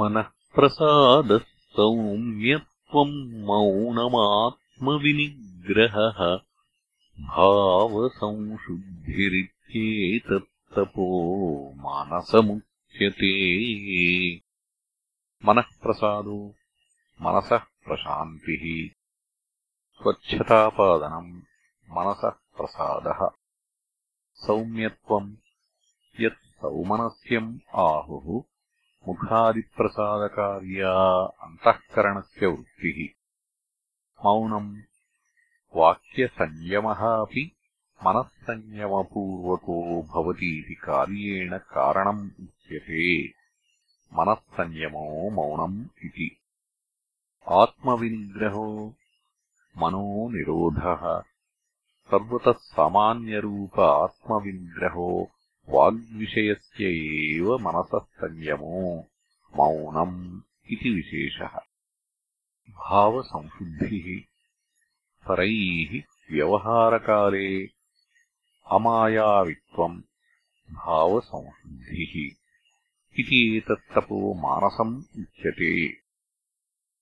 मनःप्रसादः सौम्यत्वम् मौनमात्मविनिग्रहः भावसंशुद्धिरित्येतत्तपो मानसमुच्यते। मनःप्रसादो मनसः प्रशान्तिः स्वच्छतापादनम् मनसः प्रसादः सौम्यत्वम् यत् सौमनस्यम् आहुः मुखादिप्रसादकार्या अन्तःकरणस्य वृत्तिः मौनम् वाक्यसंयमः अपि मनःसंयमपूर्वको भवतीति कार्येण कारणम् उच्यते। मनःसंयमो मौनम् इति। आत्मविनिग्रहो मनोनिरोधः। सर्वतः सामान्यरूप आत्मविनिग्रहो वाग्विषयस्य एव मनसः संयमो मौनम् इति विशेषः। भावसंशुद्धिः परैः व्यवहारकाले अमायावित्वम् भावसंशुद्धिः। इति एतत्तपो मानसम् उच्यते